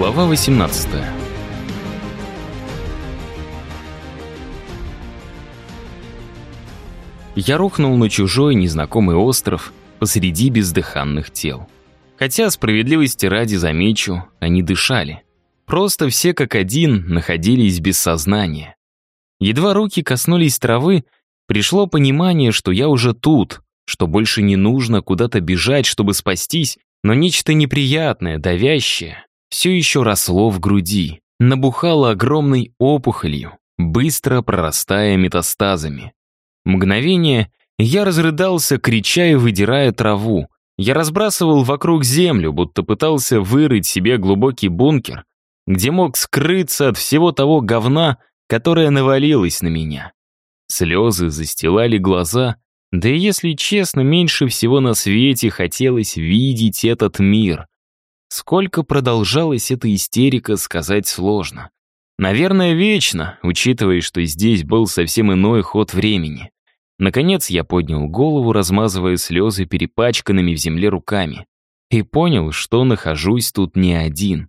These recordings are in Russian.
Глава 18 Я рухнул на чужой незнакомый остров посреди бездыханных тел. Хотя, справедливости ради замечу, они дышали. Просто все как один находились без сознания. Едва руки коснулись травы, пришло понимание, что я уже тут, что больше не нужно куда-то бежать, чтобы спастись, но нечто неприятное, давящее, все еще росло в груди, набухало огромной опухолью, быстро прорастая метастазами. Мгновение я разрыдался, крича и выдирая траву. Я разбрасывал вокруг землю, будто пытался вырыть себе глубокий бункер, где мог скрыться от всего того говна, которое навалилось на меня. Слезы застилали глаза, да и, если честно, меньше всего на свете хотелось видеть этот мир. Сколько продолжалась эта истерика, сказать сложно. Наверное, вечно, учитывая, что здесь был совсем иной ход времени. Наконец я поднял голову, размазывая слезы перепачканными в земле руками, и понял, что нахожусь тут не один.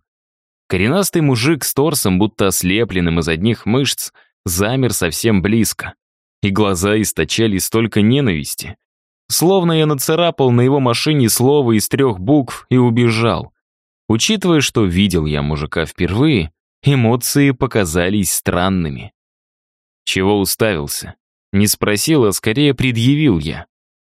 Коренастый мужик с торсом, будто ослепленным из одних мышц, замер совсем близко, и глаза источали столько ненависти. Словно я нацарапал на его машине слово из трех букв и убежал. Учитывая, что видел я мужика впервые, эмоции показались странными. Чего уставился? Не спросил, а скорее предъявил я.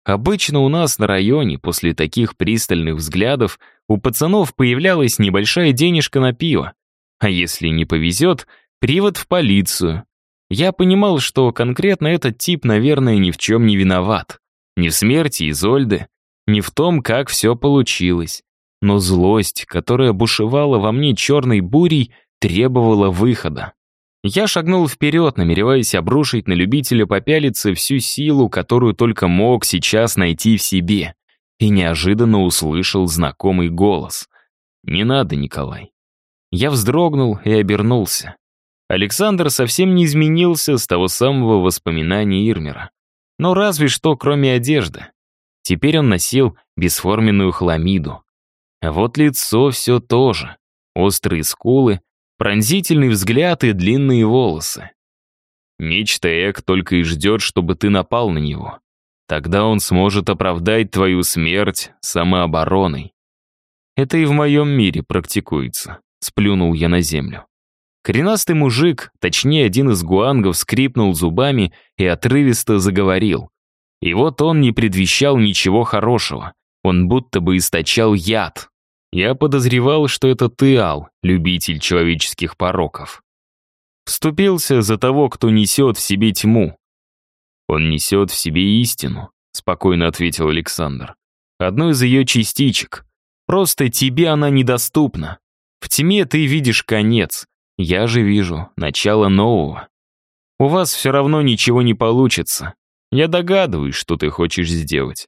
Обычно у нас на районе после таких пристальных взглядов у пацанов появлялась небольшая денежка на пиво. А если не повезет, привод в полицию. Я понимал, что конкретно этот тип, наверное, ни в чем не виноват. Ни в смерти Изольды, ни в том, как все получилось. Но злость, которая бушевала во мне черной бурей, требовала выхода. Я шагнул вперед, намереваясь обрушить на любителя попялиться всю силу, которую только мог сейчас найти в себе, и неожиданно услышал знакомый голос. «Не надо, Николай». Я вздрогнул и обернулся. Александр совсем не изменился с того самого воспоминания Ирмера. Но разве что кроме одежды. Теперь он носил бесформенную хламиду. А вот лицо все то же. Острые скулы, Пронзительный взгляд и длинные волосы. Нечто Эк только и ждет, чтобы ты напал на него. Тогда он сможет оправдать твою смерть самообороной. Это и в моем мире практикуется, сплюнул я на землю. Коренастый мужик, точнее один из гуангов, скрипнул зубами и отрывисто заговорил. И вот он не предвещал ничего хорошего. Он будто бы источал яд, я подозревал, что это ты, Ал, любитель человеческих пороков. Вступился за того, кто несет в себе тьму. Он несет в себе истину, спокойно ответил Александр. Одну из ее частичек. Просто тебе она недоступна. В тьме ты видишь конец, я же вижу начало нового. У вас все равно ничего не получится. Я догадываюсь, что ты хочешь сделать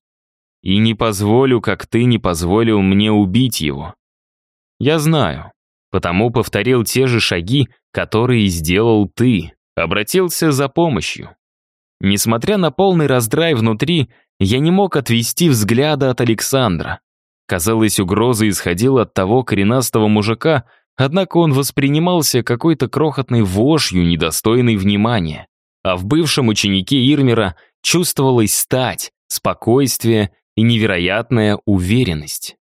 и не позволю, как ты не позволил мне убить его. Я знаю, потому повторил те же шаги, которые сделал ты, обратился за помощью. Несмотря на полный раздрай внутри, я не мог отвести взгляда от Александра. Казалось, угроза исходила от того коренастого мужика, однако он воспринимался какой-то крохотной вошью, недостойной внимания. А в бывшем ученике Ирмера чувствовалась стать, спокойствие и невероятная уверенность.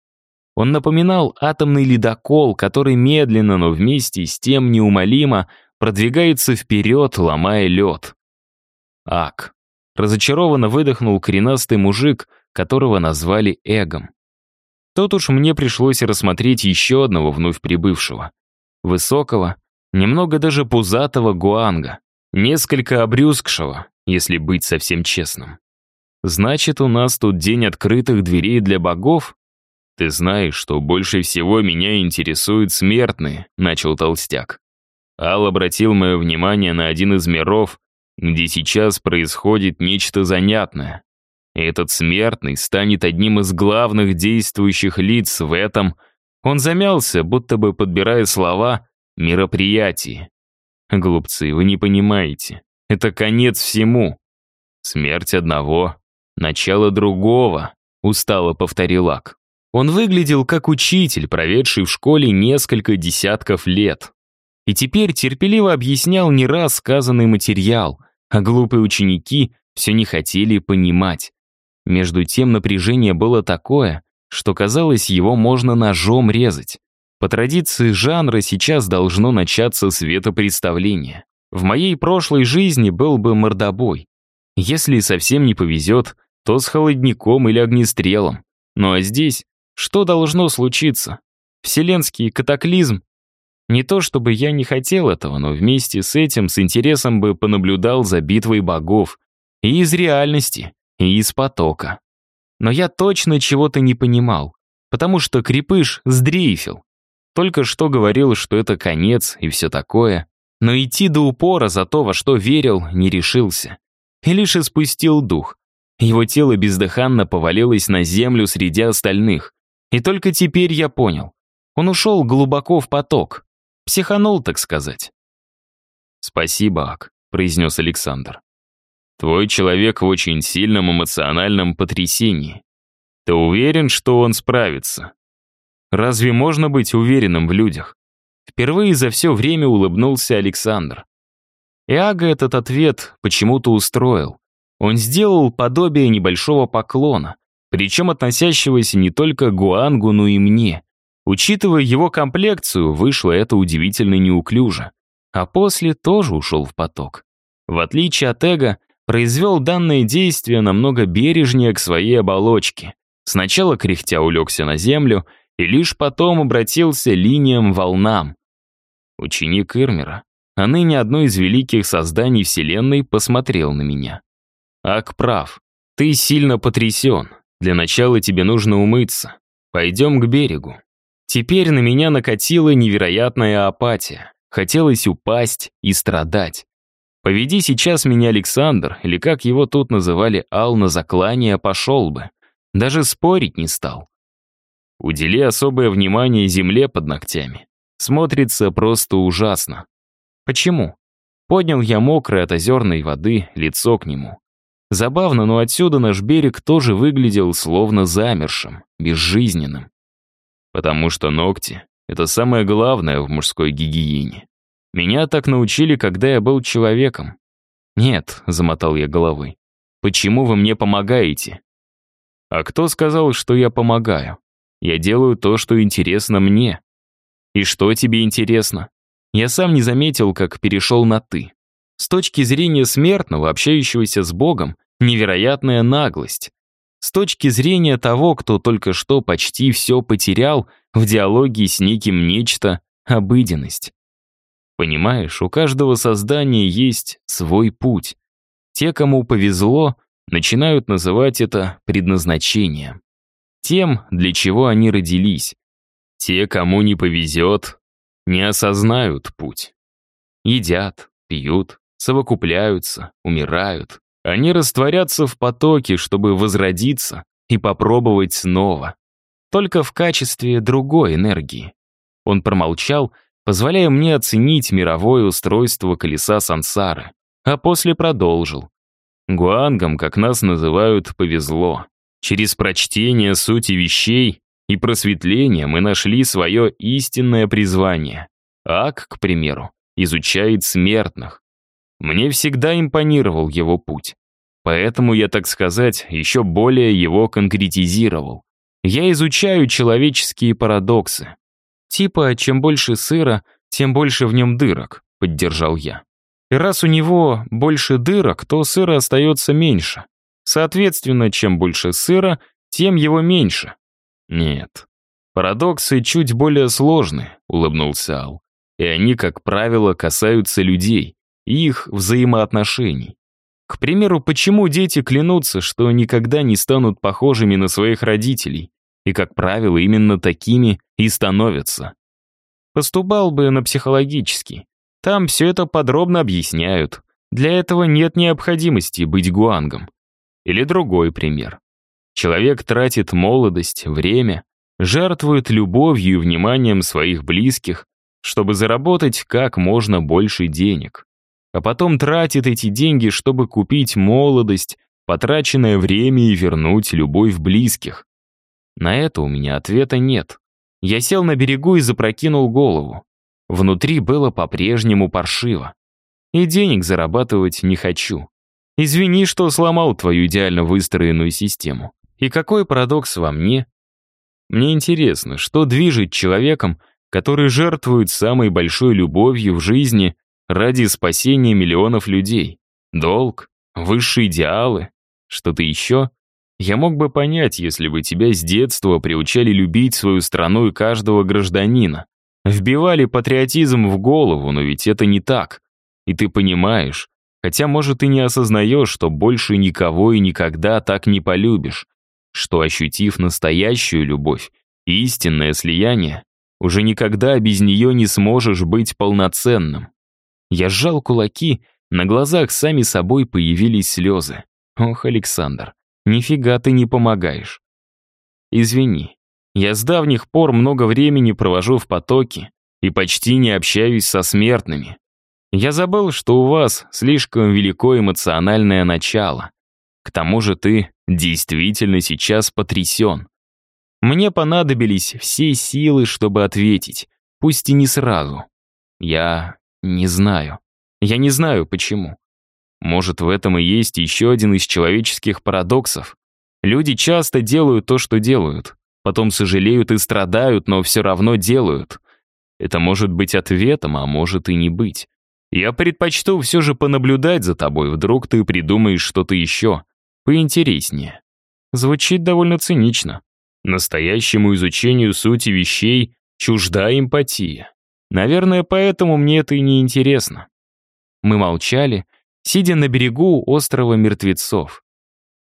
Он напоминал атомный ледокол, который медленно, но вместе с тем неумолимо продвигается вперед, ломая лед. Ак. Разочарованно выдохнул коренастый мужик, которого назвали Эгом. Тут уж мне пришлось рассмотреть еще одного вновь прибывшего. Высокого, немного даже пузатого гуанга, несколько обрюзгшего, если быть совсем честным. Значит, у нас тут день открытых дверей для богов? Ты знаешь, что больше всего меня интересуют смертные, начал толстяк. Ал обратил мое внимание на один из миров, где сейчас происходит нечто занятное. Этот смертный станет одним из главных действующих лиц в этом. Он замялся, будто бы подбирая слова мероприятии. Глупцы, вы не понимаете. Это конец всему. Смерть одного, «Начало другого», — устало повторил Ак. Он выглядел как учитель, проведший в школе несколько десятков лет. И теперь терпеливо объяснял не раз сказанный материал, а глупые ученики все не хотели понимать. Между тем напряжение было такое, что казалось, его можно ножом резать. По традиции жанра сейчас должно начаться светопредставление. В моей прошлой жизни был бы мордобой. Если совсем не повезет, то с холодником или огнестрелом. Ну а здесь что должно случиться? Вселенский катаклизм? Не то чтобы я не хотел этого, но вместе с этим с интересом бы понаблюдал за битвой богов. И из реальности, и из потока. Но я точно чего-то не понимал, потому что крепыш сдрейфил. Только что говорил, что это конец и все такое, но идти до упора за то, во что верил, не решился. И лишь испустил дух. Его тело бездыханно повалилось на землю среди остальных. И только теперь я понял. Он ушел глубоко в поток. Психанул, так сказать. «Спасибо, Ак», — произнес Александр. «Твой человек в очень сильном эмоциональном потрясении. Ты уверен, что он справится?» Разве можно быть уверенным в людях? Впервые за все время улыбнулся Александр. Иага этот ответ почему-то устроил. Он сделал подобие небольшого поклона, причем относящегося не только Гуангу, но и мне. Учитывая его комплекцию, вышло это удивительно неуклюже. А после тоже ушел в поток. В отличие от эго, произвел данное действие намного бережнее к своей оболочке. Сначала кряхтя улегся на землю и лишь потом обратился линиям волнам. Ученик Ирмера, а ныне одно из великих созданий Вселенной, посмотрел на меня. «Ак прав, ты сильно потрясен. Для начала тебе нужно умыться. Пойдем к берегу». Теперь на меня накатила невероятная апатия. Хотелось упасть и страдать. Поведи сейчас меня Александр, или как его тут называли, Ал на заклание, пошел бы. Даже спорить не стал. Удели особое внимание земле под ногтями. Смотрится просто ужасно. Почему? Поднял я мокрое от озерной воды лицо к нему. Забавно, но отсюда наш берег тоже выглядел словно замершим, безжизненным. Потому что ногти — это самое главное в мужской гигиене. Меня так научили, когда я был человеком. «Нет», — замотал я головой, — «почему вы мне помогаете?» «А кто сказал, что я помогаю?» Я делаю то, что интересно мне. И что тебе интересно? Я сам не заметил, как перешел на «ты». С точки зрения смертного, общающегося с Богом, невероятная наглость. С точки зрения того, кто только что почти все потерял, в диалоге с неким нечто — обыденность. Понимаешь, у каждого создания есть свой путь. Те, кому повезло, начинают называть это предназначением тем, для чего они родились. Те, кому не повезет, не осознают путь. Едят, пьют, совокупляются, умирают. Они растворятся в потоке, чтобы возродиться и попробовать снова. Только в качестве другой энергии. Он промолчал, позволяя мне оценить мировое устройство колеса сансары, а после продолжил. Гуангам, как нас называют, повезло. Через прочтение сути вещей и просветление мы нашли свое истинное призвание. Ак, к примеру, изучает смертных. Мне всегда импонировал его путь. Поэтому я, так сказать, еще более его конкретизировал. Я изучаю человеческие парадоксы. Типа, чем больше сыра, тем больше в нем дырок, поддержал я. И раз у него больше дырок, то сыра остается меньше. Соответственно, чем больше сыра, тем его меньше. Нет. Парадоксы чуть более сложны, улыбнулся Ал. И они, как правило, касаются людей их взаимоотношений. К примеру, почему дети клянутся, что никогда не станут похожими на своих родителей, и, как правило, именно такими и становятся. Поступал бы на психологический. Там все это подробно объясняют. Для этого нет необходимости быть гуангом. Или другой пример. Человек тратит молодость, время, жертвует любовью и вниманием своих близких, чтобы заработать как можно больше денег. А потом тратит эти деньги, чтобы купить молодость, потраченное время и вернуть любовь близких. На это у меня ответа нет. Я сел на берегу и запрокинул голову. Внутри было по-прежнему паршиво. И денег зарабатывать не хочу. Извини, что сломал твою идеально выстроенную систему. И какой парадокс во мне? Мне интересно, что движет человеком, который жертвует самой большой любовью в жизни ради спасения миллионов людей? Долг? Высшие идеалы? Что-то еще? Я мог бы понять, если бы тебя с детства приучали любить свою страну и каждого гражданина. Вбивали патриотизм в голову, но ведь это не так. И ты понимаешь, хотя, может, и не осознаешь, что больше никого и никогда так не полюбишь, что, ощутив настоящую любовь, истинное слияние, уже никогда без нее не сможешь быть полноценным. Я сжал кулаки, на глазах сами собой появились слезы. Ох, Александр, нифига ты не помогаешь. Извини, я с давних пор много времени провожу в потоке и почти не общаюсь со смертными. Я забыл, что у вас слишком велико эмоциональное начало. К тому же ты действительно сейчас потрясен. Мне понадобились все силы, чтобы ответить, пусть и не сразу. Я не знаю. Я не знаю, почему. Может, в этом и есть еще один из человеческих парадоксов. Люди часто делают то, что делают, потом сожалеют и страдают, но все равно делают. Это может быть ответом, а может и не быть. Я предпочту все же понаблюдать за тобой, вдруг ты придумаешь что-то еще, поинтереснее. Звучит довольно цинично. Настоящему изучению сути вещей чужда эмпатия. Наверное, поэтому мне это и не интересно. Мы молчали, сидя на берегу острова мертвецов.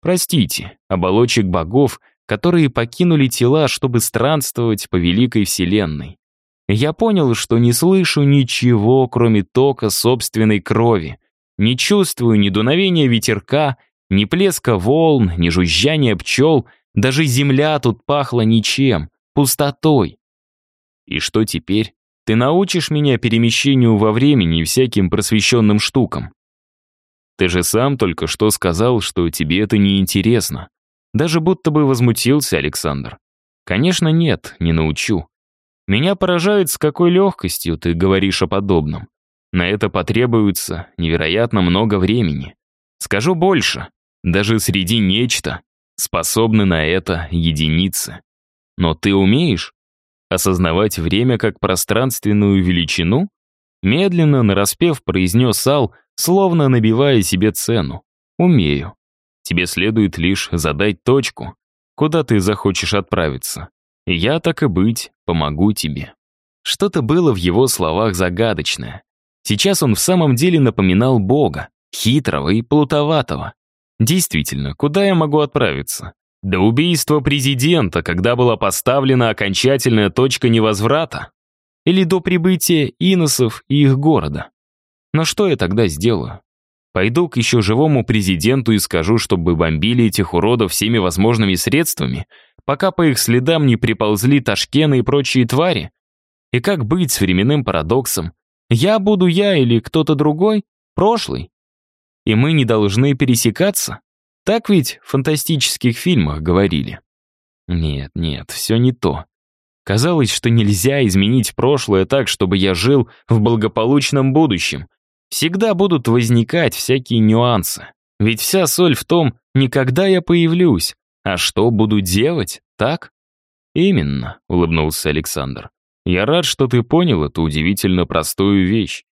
Простите, оболочек богов, которые покинули тела, чтобы странствовать по великой вселенной. Я понял, что не слышу ничего, кроме тока собственной крови. Не чувствую ни дуновения ветерка, ни плеска волн, ни жужжания пчел, даже земля тут пахла ничем, пустотой. И что теперь? Ты научишь меня перемещению во времени и всяким просвещенным штукам. Ты же сам только что сказал, что тебе это не интересно. Даже будто бы возмутился Александр. Конечно, нет, не научу. Меня поражает, с какой легкостью ты говоришь о подобном. На это потребуется невероятно много времени. Скажу больше, даже среди нечто способны на это единицы. Но ты умеешь осознавать время как пространственную величину? Медленно, нараспев, произнес Ал, словно набивая себе цену. Умею. Тебе следует лишь задать точку, куда ты захочешь отправиться. Я, так и быть, помогу тебе. Что-то было в его словах загадочное. Сейчас он в самом деле напоминал Бога, хитрого и плутоватого. Действительно, куда я могу отправиться? До убийства президента, когда была поставлена окончательная точка невозврата? Или до прибытия иносов и их города? Но что я тогда сделаю? Пойду к еще живому президенту и скажу, чтобы бомбили этих уродов всеми возможными средствами, пока по их следам не приползли Ташкены и прочие твари? И как быть с временным парадоксом? Я буду я или кто-то другой? Прошлый? И мы не должны пересекаться? Так ведь в фантастических фильмах говорили. Нет, нет, все не то. Казалось, что нельзя изменить прошлое так, чтобы я жил в благополучном будущем, всегда будут возникать всякие нюансы. Ведь вся соль в том, не когда я появлюсь, а что буду делать, так? Именно, улыбнулся Александр. Я рад, что ты понял эту удивительно простую вещь.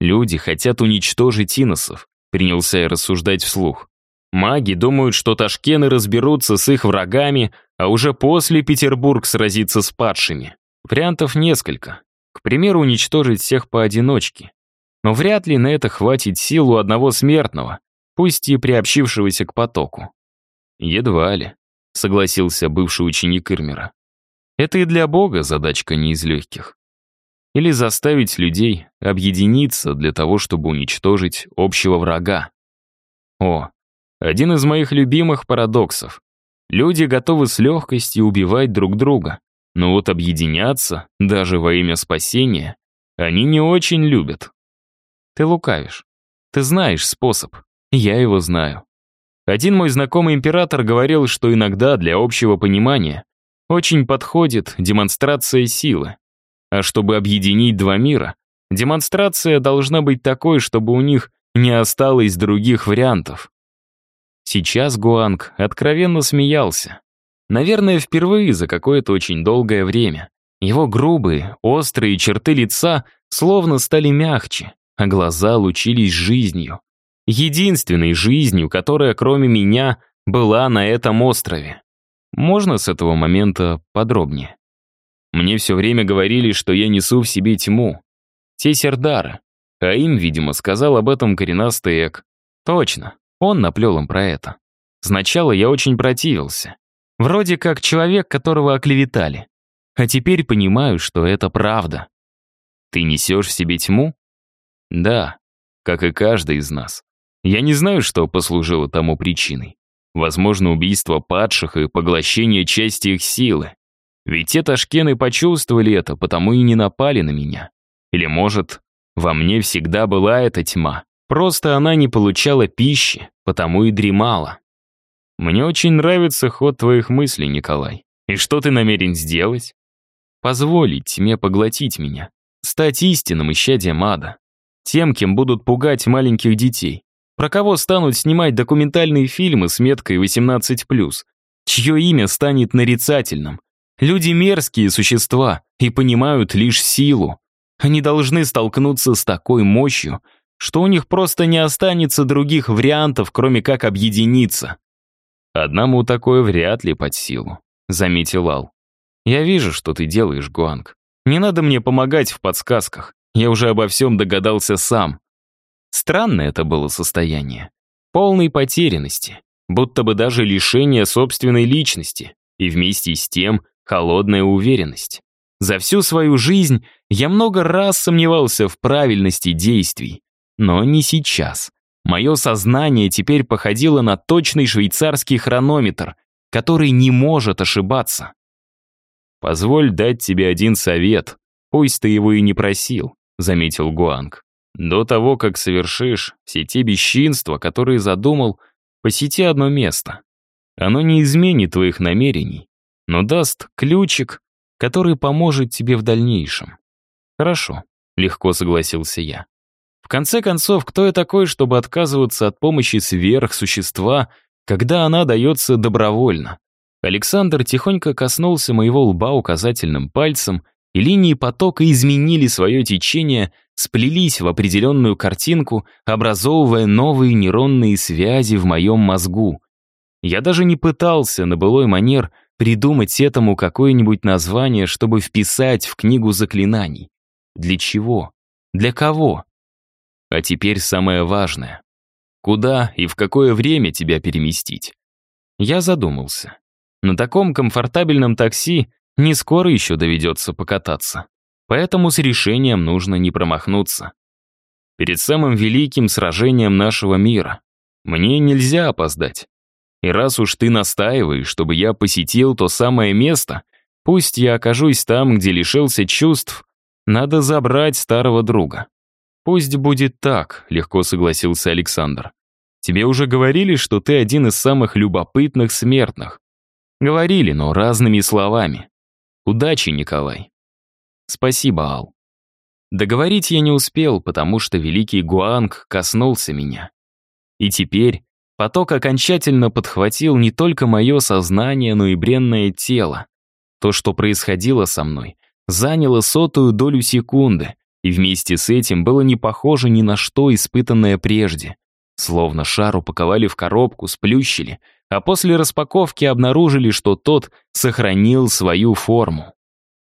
Люди хотят уничтожить иносов, принялся я рассуждать вслух. Маги думают, что ташкены разберутся с их врагами, а уже после Петербург сразится с падшими. Вариантов несколько. К примеру, уничтожить всех поодиночке. Но вряд ли на это хватит сил у одного смертного, пусть и приобщившегося к потоку. «Едва ли», — согласился бывший ученик Ирмера. «Это и для Бога задачка не из легких. Или заставить людей объединиться для того, чтобы уничтожить общего врага. О, один из моих любимых парадоксов. Люди готовы с легкостью убивать друг друга, но вот объединяться, даже во имя спасения, они не очень любят. Ты лукавишь. Ты знаешь способ. Я его знаю. Один мой знакомый император говорил, что иногда для общего понимания очень подходит демонстрация силы. А чтобы объединить два мира, демонстрация должна быть такой, чтобы у них не осталось других вариантов. Сейчас Гуанг откровенно смеялся. Наверное, впервые за какое-то очень долгое время. Его грубые, острые черты лица словно стали мягче, а глаза лучились жизнью. Единственной жизнью, которая кроме меня была на этом острове. Можно с этого момента подробнее? Мне все время говорили, что я несу в себе тьму. Те сердары. А им, видимо, сказал об этом коренастый эк. Точно, он наплел им про это. Сначала я очень противился. Вроде как человек, которого оклеветали. А теперь понимаю, что это правда. Ты несешь в себе тьму? Да, как и каждый из нас. Я не знаю, что послужило тому причиной. Возможно, убийство падших и поглощение части их силы. Ведь те ташкены почувствовали это, потому и не напали на меня. Или, может, во мне всегда была эта тьма. Просто она не получала пищи, потому и дремала. Мне очень нравится ход твоих мыслей, Николай. И что ты намерен сделать? Позволить тьме поглотить меня. Стать истинным исчадием ада. Тем, кем будут пугать маленьких детей. Про кого станут снимать документальные фильмы с меткой 18+, чье имя станет нарицательным. Люди мерзкие существа и понимают лишь силу. Они должны столкнуться с такой мощью, что у них просто не останется других вариантов, кроме как объединиться. «Одному такое вряд ли под силу», — заметил Ал. «Я вижу, что ты делаешь, Гуанг. Не надо мне помогать в подсказках. Я уже обо всем догадался сам. Странное это было состояние. Полной потерянности, будто бы даже лишение собственной личности, и вместе с тем холодная уверенность. За всю свою жизнь я много раз сомневался в правильности действий, но не сейчас. Мое сознание теперь походило на точный швейцарский хронометр, который не может ошибаться. «Позволь дать тебе один совет, пусть ты его и не просил», — заметил Гуанг. До того, как совершишь все те бесчинства, которые задумал, посети одно место. Оно не изменит твоих намерений, но даст ключик, который поможет тебе в дальнейшем. Хорошо, легко согласился я. В конце концов, кто я такой, чтобы отказываться от помощи сверхсущества, когда она дается добровольно? Александр тихонько коснулся моего лба указательным пальцем и линии потока изменили свое течение, сплелись в определенную картинку, образовывая новые нейронные связи в моем мозгу. Я даже не пытался на былой манер придумать этому какое-нибудь название, чтобы вписать в книгу заклинаний. Для чего? Для кого? А теперь самое важное. Куда и в какое время тебя переместить? Я задумался. На таком комфортабельном такси не скоро еще доведется покататься. Поэтому с решением нужно не промахнуться. Перед самым великим сражением нашего мира мне нельзя опоздать. И раз уж ты настаиваешь, чтобы я посетил то самое место, пусть я окажусь там, где лишился чувств, надо забрать старого друга. Пусть будет так, легко согласился Александр. Тебе уже говорили, что ты один из самых любопытных смертных. Говорили, но разными словами. Удачи, Николай. Спасибо, Ал. Договорить я не успел, потому что великий Гуанг коснулся меня. И теперь поток окончательно подхватил не только мое сознание, но и бренное тело. То, что происходило со мной, заняло сотую долю секунды, и вместе с этим было не похоже ни на что, испытанное прежде. Словно шар упаковали в коробку, сплющили — а после распаковки обнаружили, что тот сохранил свою форму.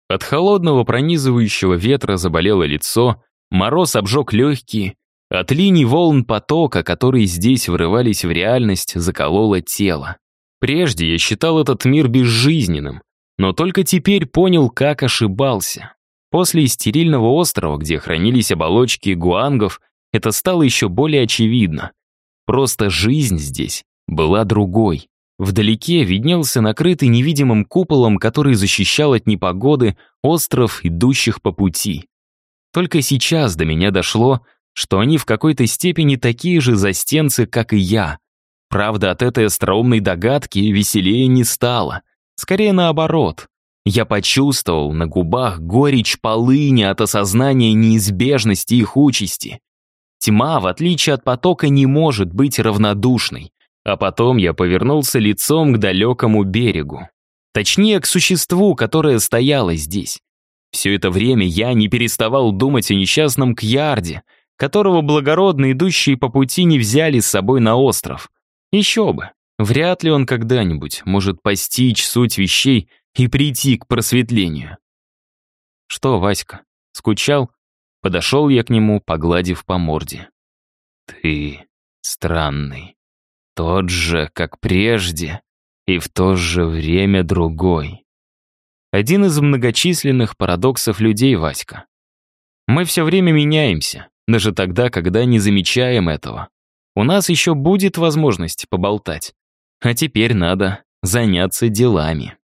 От холодного пронизывающего ветра заболело лицо, мороз обжег легкие, от линий волн потока, которые здесь врывались в реальность, закололо тело. Прежде я считал этот мир безжизненным, но только теперь понял, как ошибался. После стерильного острова, где хранились оболочки гуангов, это стало еще более очевидно. Просто жизнь здесь была другой. Вдалеке виднелся накрытый невидимым куполом, который защищал от непогоды остров идущих по пути. Только сейчас до меня дошло, что они в какой-то степени такие же застенцы, как и я. Правда, от этой остроумной догадки веселее не стало. Скорее наоборот. Я почувствовал на губах горечь полыни от осознания неизбежности их участи. Тьма, в отличие от потока, не может быть равнодушной. А потом я повернулся лицом к далекому берегу. Точнее, к существу, которое стояло здесь. Все это время я не переставал думать о несчастном Кьярде, которого благородно идущие по пути не взяли с собой на остров. Еще бы. Вряд ли он когда-нибудь может постичь суть вещей и прийти к просветлению. Что, Васька, скучал? Подошел я к нему, погладив по морде. Ты странный. Тот же, как прежде, и в то же время другой. Один из многочисленных парадоксов людей, Васька. Мы все время меняемся, даже тогда, когда не замечаем этого. У нас еще будет возможность поболтать. А теперь надо заняться делами.